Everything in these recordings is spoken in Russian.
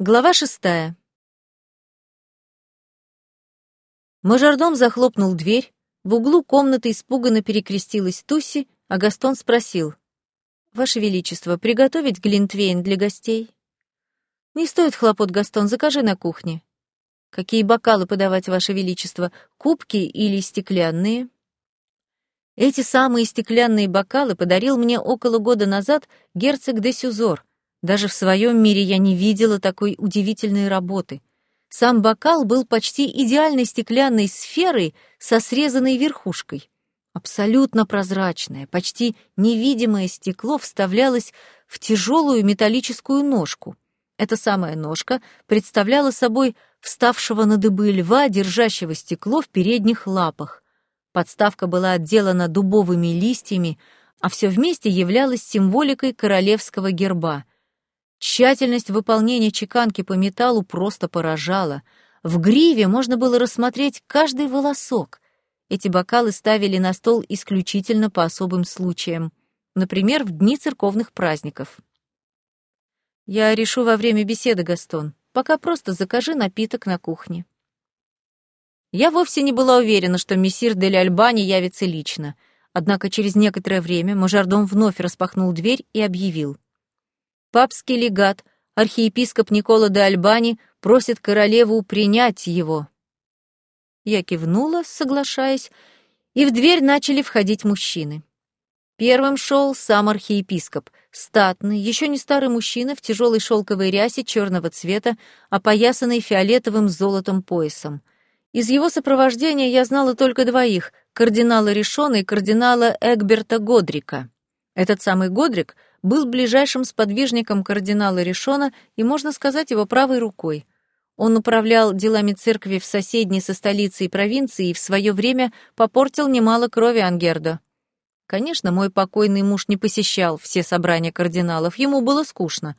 Глава шестая. Мажордом захлопнул дверь, в углу комнаты испуганно перекрестилась Туси, а Гастон спросил. «Ваше Величество, приготовить глинтвейн для гостей?» «Не стоит хлопот, Гастон, закажи на кухне». «Какие бокалы подавать, Ваше Величество, кубки или стеклянные?» Эти самые стеклянные бокалы подарил мне около года назад герцог де Сюзор, даже в своем мире я не видела такой удивительной работы. Сам бокал был почти идеальной стеклянной сферой со срезанной верхушкой. Абсолютно прозрачное, почти невидимое стекло вставлялось в тяжелую металлическую ножку. Эта самая ножка представляла собой вставшего на дыбы льва, держащего стекло в передних лапах. Подставка была отделана дубовыми листьями, а все вместе являлось символикой королевского герба — Тщательность выполнения чеканки по металлу просто поражала. В гриве можно было рассмотреть каждый волосок. Эти бокалы ставили на стол исключительно по особым случаям, например, в дни церковных праздников. «Я решу во время беседы, Гастон. Пока просто закажи напиток на кухне». Я вовсе не была уверена, что мессир Дель Альбани явится лично, однако через некоторое время мажордом вновь распахнул дверь и объявил — Папский легат, архиепископ Никола де Альбани, просит королеву принять его. Я кивнула, соглашаясь, и в дверь начали входить мужчины. Первым шел сам архиепископ, статный, еще не старый мужчина в тяжелой шелковой рясе черного цвета, опоясанный фиолетовым золотом поясом. Из его сопровождения я знала только двоих — кардинала Ришона и кардинала Эгберта Годрика. Этот самый Годрик — был ближайшим сподвижником кардинала Ришона и, можно сказать, его правой рукой. Он управлял делами церкви в соседней со столицей провинции и в свое время попортил немало крови Ангердо. Конечно, мой покойный муж не посещал все собрания кардиналов, ему было скучно.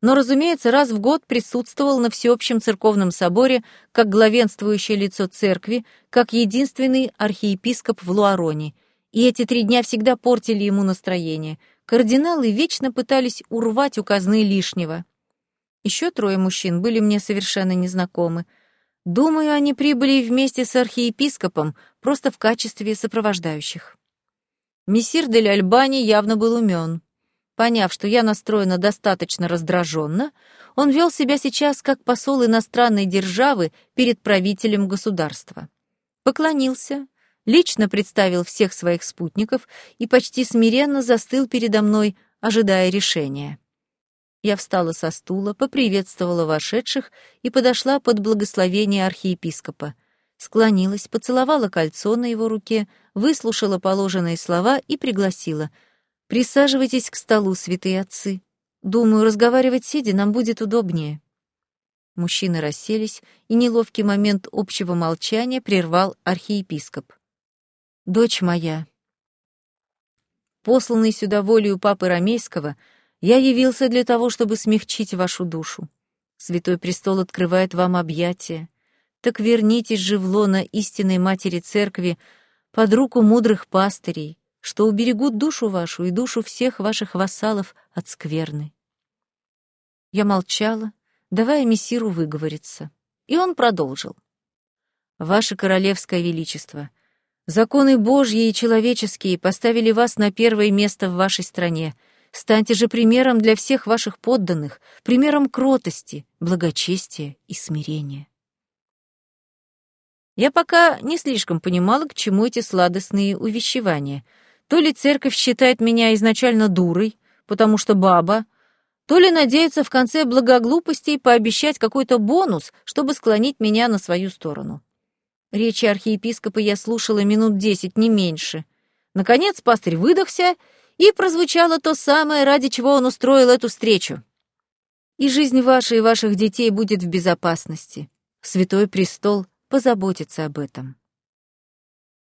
Но, разумеется, раз в год присутствовал на всеобщем церковном соборе как главенствующее лицо церкви, как единственный архиепископ в Луароне. И эти три дня всегда портили ему настроение — кардиналы вечно пытались урвать у казны лишнего. Еще трое мужчин были мне совершенно незнакомы. Думаю, они прибыли вместе с архиепископом, просто в качестве сопровождающих. Мессир дель Альбани явно был умен. Поняв, что я настроена достаточно раздраженно, он вел себя сейчас как посол иностранной державы перед правителем государства. Поклонился, лично представил всех своих спутников и почти смиренно застыл передо мной, ожидая решения. Я встала со стула, поприветствовала вошедших и подошла под благословение архиепископа. Склонилась, поцеловала кольцо на его руке, выслушала положенные слова и пригласила. «Присаживайтесь к столу, святые отцы. Думаю, разговаривать сидя нам будет удобнее». Мужчины расселись, и неловкий момент общего молчания прервал архиепископ дочь моя. Посланный сюда волею папы Ромейского, я явился для того, чтобы смягчить вашу душу. Святой престол открывает вам объятия. Так вернитесь же в лоно истинной матери церкви под руку мудрых пастырей, что уберегут душу вашу и душу всех ваших вассалов от скверны. Я молчала, давая мессиру выговориться, и он продолжил. «Ваше королевское величество — Законы Божьи и человеческие поставили вас на первое место в вашей стране. Станьте же примером для всех ваших подданных, примером кротости, благочестия и смирения. Я пока не слишком понимала, к чему эти сладостные увещевания. То ли церковь считает меня изначально дурой, потому что баба, то ли надеется в конце благоглупостей пообещать какой-то бонус, чтобы склонить меня на свою сторону. Речи архиепископа я слушала минут десять, не меньше. Наконец пастырь выдохся, и прозвучало то самое, ради чего он устроил эту встречу. «И жизнь ваша и ваших детей будет в безопасности. Святой престол позаботится об этом».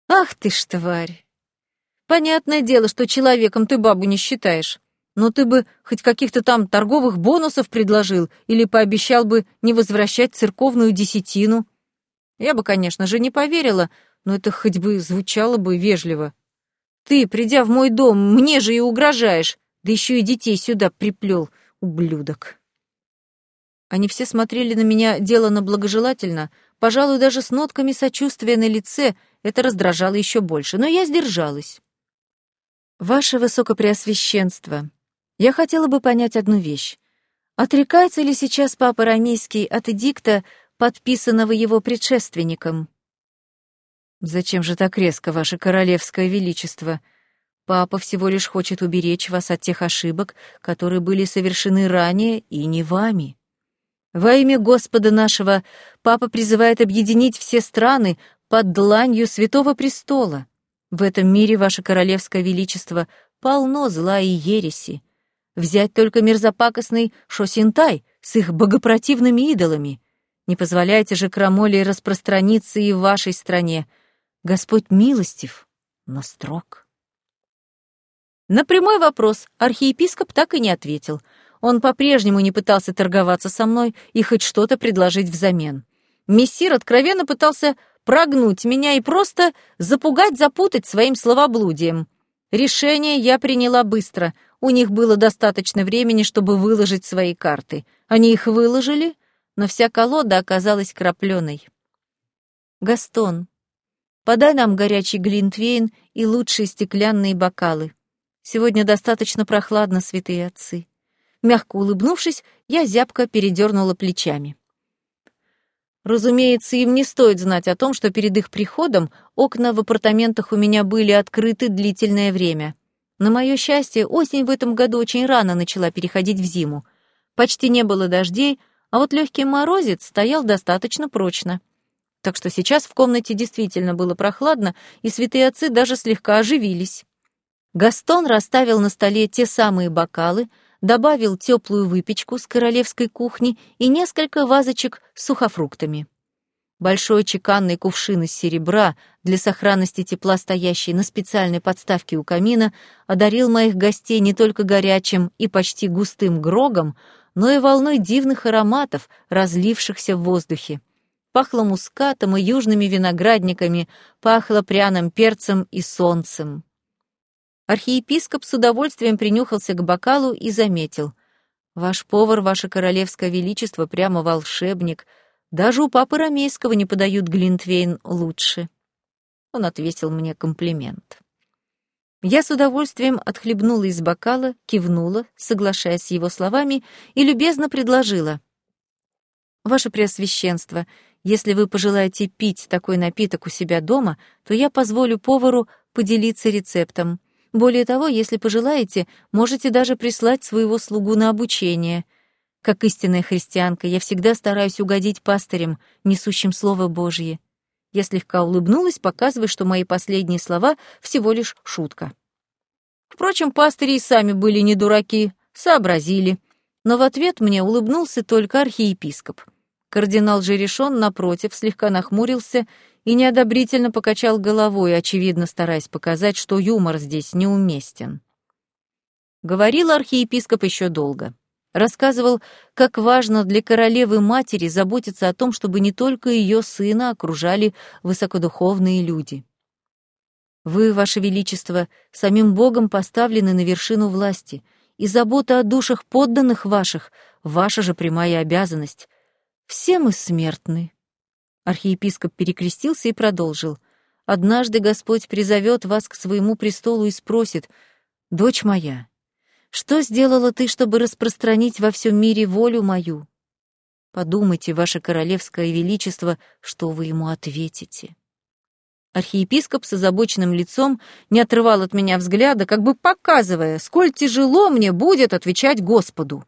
«Ах ты ж, тварь! Понятное дело, что человеком ты бабу не считаешь. Но ты бы хоть каких-то там торговых бонусов предложил или пообещал бы не возвращать церковную десятину». Я бы, конечно же, не поверила, но это хоть бы звучало бы вежливо. Ты, придя в мой дом, мне же и угрожаешь, да еще и детей сюда приплел, ублюдок. Они все смотрели на меня делано благожелательно, пожалуй, даже с нотками сочувствия на лице, это раздражало еще больше, но я сдержалась. «Ваше Высокопреосвященство, я хотела бы понять одну вещь. Отрекается ли сейчас Папа Рамейский от эдикта, подписанного его предшественником?» «Зачем же так резко, Ваше Королевское Величество?» Папа всего лишь хочет уберечь вас от тех ошибок, которые были совершены ранее и не вами. Во имя Господа нашего Папа призывает объединить все страны под дланью Святого Престола. В этом мире, Ваше Королевское Величество, полно зла и ереси. Взять только мерзопакостный Шосинтай с их богопротивными идолами. Не позволяйте же крамоле распространиться и в вашей стране. Господь милостив, но строг. На прямой вопрос архиепископ так и не ответил — он по-прежнему не пытался торговаться со мной и хоть что-то предложить взамен. Мессир откровенно пытался прогнуть меня и просто запугать, запутать своим словоблудием. Решение я приняла быстро. У них было достаточно времени, чтобы выложить свои карты. Они их выложили, но вся колода оказалась крапленой. «Гастон, подай нам горячий глинтвейн и лучшие стеклянные бокалы. Сегодня достаточно прохладно, святые отцы». Мягко улыбнувшись, я зябко передернула плечами. Разумеется, им не стоит знать о том, что перед их приходом окна в апартаментах у меня были открыты длительное время. На мое счастье, осень в этом году очень рано начала переходить в зиму. Почти не было дождей, а вот легкий морозец стоял достаточно прочно. Так что сейчас в комнате действительно было прохладно, и святые отцы даже слегка оживились. Гастон расставил на столе те самые бокалы — добавил теплую выпечку с королевской кухни и несколько вазочек с сухофруктами. Большой чеканный кувшин из серебра, для сохранности тепла стоящий на специальной подставке у камина, одарил моих гостей не только горячим и почти густым грогом, но и волной дивных ароматов, разлившихся в воздухе. Пахло мускатом и южными виноградниками, пахло пряным перцем и солнцем. Архиепископ с удовольствием принюхался к бокалу и заметил. «Ваш повар, ваше королевское величество, прямо волшебник. Даже у папы Ромейского не подают глинтвейн лучше». Он ответил мне комплимент. Я с удовольствием отхлебнула из бокала, кивнула, соглашаясь с его словами, и любезно предложила. «Ваше Преосвященство, если вы пожелаете пить такой напиток у себя дома, то я позволю повару поделиться рецептом. Более того, если пожелаете, можете даже прислать своего слугу на обучение. Как истинная христианка, я всегда стараюсь угодить пастырям, несущим Слово Божье. Я слегка улыбнулась, показывая, что мои последние слова всего лишь шутка. Впрочем, пастыри и сами были не дураки, сообразили. Но в ответ мне улыбнулся только архиепископ. Кардинал же решен, напротив, слегка нахмурился и неодобрительно покачал головой, очевидно стараясь показать, что юмор здесь неуместен. Говорил архиепископ еще долго. Рассказывал, как важно для королевы-матери заботиться о том, чтобы не только ее сына окружали высокодуховные люди. Вы, Ваше Величество, самим Богом поставлены на вершину власти, и забота о душах подданных ваших — ваша же прямая обязанность. Все мы смертны, Архиепископ перекрестился и продолжил. «Однажды Господь призовет вас к своему престолу и спросит, «Дочь моя, что сделала ты, чтобы распространить во всем мире волю мою?» Подумайте, ваше королевское величество, что вы ему ответите. Архиепископ с озабоченным лицом не отрывал от меня взгляда, как бы показывая, сколь тяжело мне будет отвечать Господу.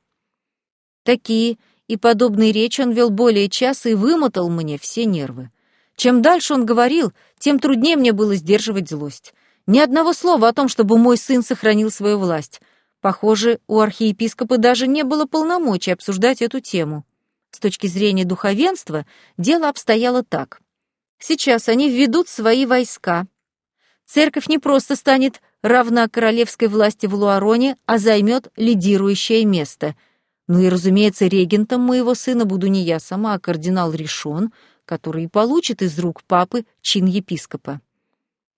Такие и подобной речи он вел более часа и вымотал мне все нервы. Чем дальше он говорил, тем труднее мне было сдерживать злость. Ни одного слова о том, чтобы мой сын сохранил свою власть. Похоже, у архиепископа даже не было полномочий обсуждать эту тему. С точки зрения духовенства дело обстояло так. Сейчас они введут свои войска. Церковь не просто станет равна королевской власти в Луароне, а займет лидирующее место — ну и, разумеется, регентом моего сына буду не я сама, а кардинал Ришон, который и получит из рук папы чин епископа.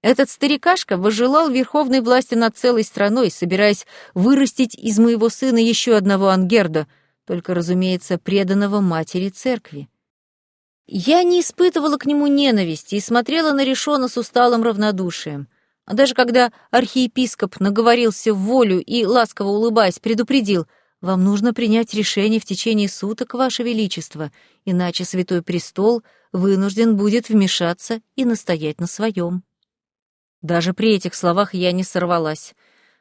Этот старикашка возжелал верховной власти над целой страной, собираясь вырастить из моего сына еще одного ангерда, только, разумеется, преданного матери церкви. Я не испытывала к нему ненависти и смотрела на Решона с усталым равнодушием. А даже когда архиепископ наговорился в волю и, ласково улыбаясь, предупредил, «Вам нужно принять решение в течение суток, Ваше Величество, иначе Святой Престол вынужден будет вмешаться и настоять на своем». Даже при этих словах я не сорвалась.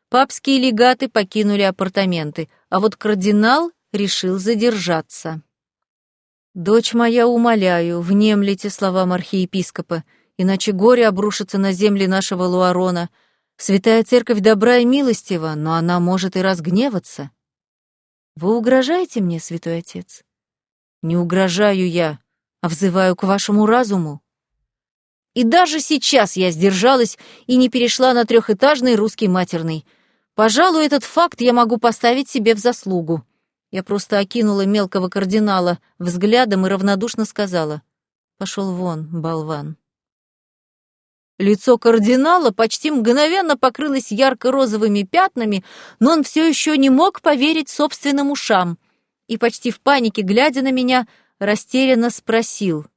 Папские легаты покинули апартаменты, а вот кардинал решил задержаться. «Дочь моя, умоляю, внемлите словам архиепископа, иначе горе обрушится на земли нашего Луарона. Святая Церковь добра и милостива, но она может и разгневаться». «Вы угрожаете мне, святой отец?» «Не угрожаю я, а взываю к вашему разуму». И даже сейчас я сдержалась и не перешла на трехэтажный русский матерный. Пожалуй, этот факт я могу поставить себе в заслугу. Я просто окинула мелкого кардинала взглядом и равнодушно сказала «Пошел вон, болван». Лицо кардинала почти мгновенно покрылось ярко-розовыми пятнами, но он все еще не мог поверить собственным ушам и почти в панике, глядя на меня, растерянно спросил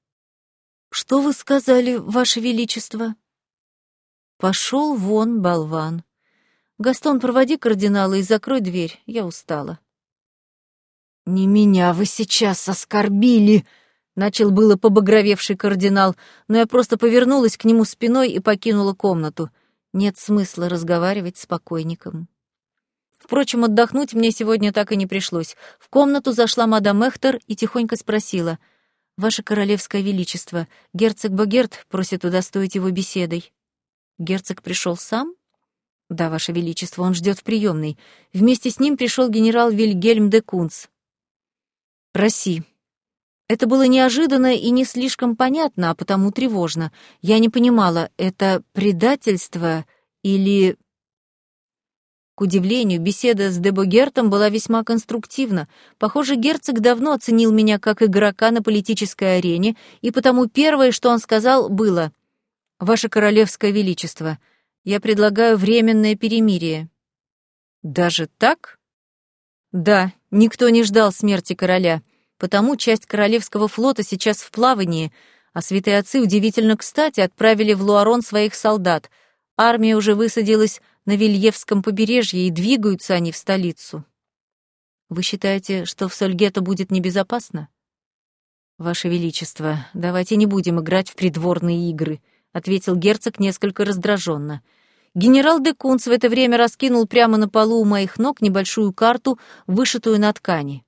«Что вы сказали, Ваше Величество?» «Пошел вон, болван. Гастон, проводи кардинала и закрой дверь, я устала». «Не меня вы сейчас оскорбили!» — начал было побагровевший кардинал, но я просто повернулась к нему спиной и покинула комнату. Нет смысла разговаривать с покойником. Впрочем, отдохнуть мне сегодня так и не пришлось. В комнату зашла мадам Эхтер и тихонько спросила. «Ваше королевское величество, герцог Богерт просит удостоить его беседой». «Герцог пришел сам?» «Да, ваше величество, он ждет в приемной. Вместе с ним пришел генерал Вильгельм де Кунц. Проси. Это было неожиданно и не слишком понятно, а потому тревожно. Я не понимала, это предательство или... К удивлению, беседа с Дебогертом была весьма конструктивна. Похоже, герцог давно оценил меня как игрока на политической арене, и потому первое, что он сказал, было «Ваше Королевское Величество, я предлагаю временное перемирие». «Даже так?» Да, никто не ждал смерти короля, потому часть королевского флота сейчас в плавании, а святые отцы удивительно кстати отправили в Луарон своих солдат. Армия уже высадилась на Вильевском побережье, и двигаются они в столицу. Вы считаете, что в Сольгето будет небезопасно? Ваше Величество, давайте не будем играть в придворные игры, ответил герцог несколько раздраженно. Генерал де Кунц в это время раскинул прямо на полу у моих ног небольшую карту, вышитую на ткани.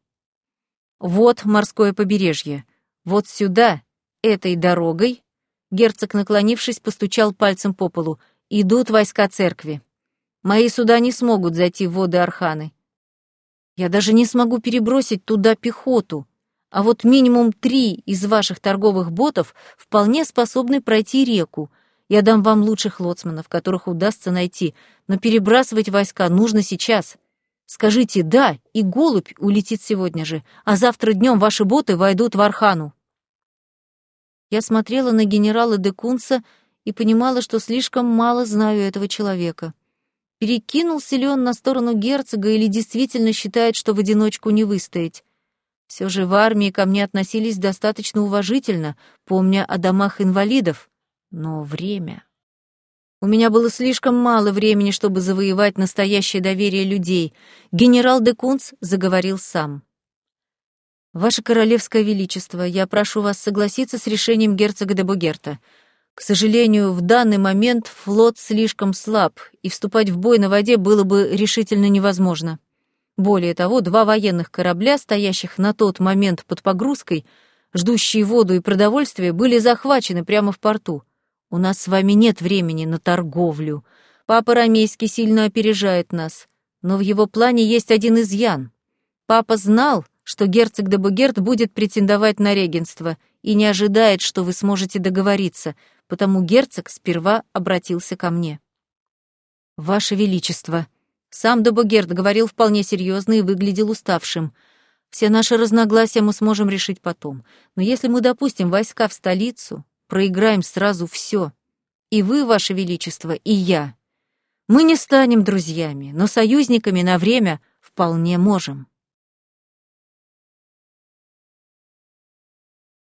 Вот морское побережье. Вот сюда, этой дорогой, герцог, наклонившись, постучал пальцем по полу, идут войска церкви. Мои суда не смогут зайти в воды Арханы. Я даже не смогу перебросить туда пехоту, а вот минимум три из ваших торговых ботов вполне способны пройти реку — я дам вам лучших лоцманов, которых удастся найти, но перебрасывать войска нужно сейчас. Скажите «да», и голубь улетит сегодня же, а завтра днем ваши боты войдут в Архану». Я смотрела на генерала де Кунца и понимала, что слишком мало знаю этого человека. Перекинулся ли он на сторону герцога или действительно считает, что в одиночку не выстоять? Все же в армии ко мне относились достаточно уважительно, помня о домах инвалидов. Но время... У меня было слишком мало времени, чтобы завоевать настоящее доверие людей. Генерал де Кунц заговорил сам. «Ваше Королевское Величество, я прошу вас согласиться с решением герцога де Бугерта. К сожалению, в данный момент флот слишком слаб, и вступать в бой на воде было бы решительно невозможно. Более того, два военных корабля, стоящих на тот момент под погрузкой, ждущие воду и продовольствие, были захвачены прямо в порту. У нас с вами нет времени на торговлю. Папа Ромейский сильно опережает нас. Но в его плане есть один изъян. Папа знал, что герцог де Бугерт будет претендовать на регенство и не ожидает, что вы сможете договориться, потому герцог сперва обратился ко мне. «Ваше Величество», сам де Бугерт говорил вполне серьезно и выглядел уставшим. «Все наши разногласия мы сможем решить потом. Но если мы допустим войска в столицу, проиграем сразу все. И вы, Ваше Величество, и я. Мы не станем друзьями, но союзниками на время вполне можем.